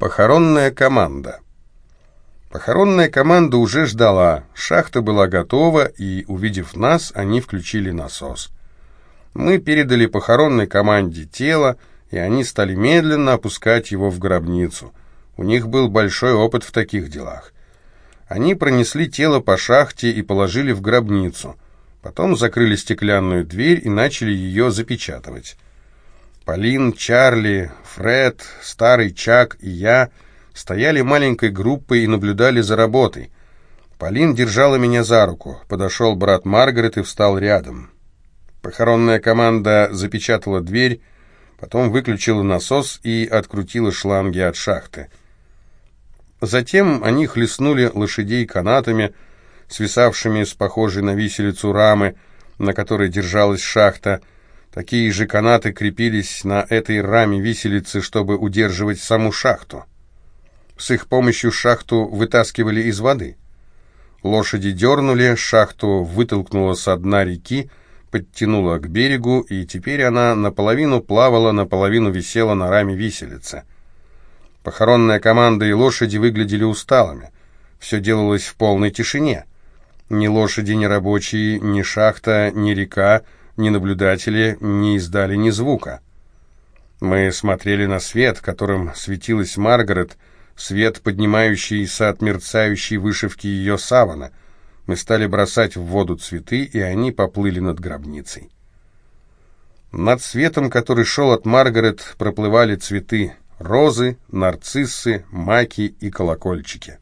Похоронная команда. Похоронная команда уже ждала, шахта была готова, и, увидев нас, они включили насос. Мы передали похоронной команде тело, и они стали медленно опускать его в гробницу. У них был большой опыт в таких делах. Они пронесли тело по шахте и положили в гробницу. Потом закрыли стеклянную дверь и начали ее запечатывать. Полин, Чарли, Фред, старый Чак и я стояли маленькой группой и наблюдали за работой. Полин держала меня за руку. Подошел брат Маргарет и встал рядом. Похоронная команда запечатала дверь, потом выключила насос и открутила шланги от шахты. Затем они хлестнули лошадей канатами, свисавшими с похожей на виселицу рамы, на которой держалась шахта, Такие же канаты крепились на этой раме виселицы, чтобы удерживать саму шахту. С их помощью шахту вытаскивали из воды. Лошади дернули, шахту вытолкнуло со дна реки, подтянула к берегу, и теперь она наполовину плавала, наполовину висела на раме виселицы. Похоронная команда и лошади выглядели усталыми. Все делалось в полной тишине. Ни лошади, ни рабочие, ни шахта, ни река — ни наблюдатели не издали ни звука. Мы смотрели на свет, которым светилась Маргарет, свет, поднимающийся от мерцающей вышивки ее савана. Мы стали бросать в воду цветы, и они поплыли над гробницей. Над светом, который шел от Маргарет, проплывали цветы — розы, нарциссы, маки и колокольчики.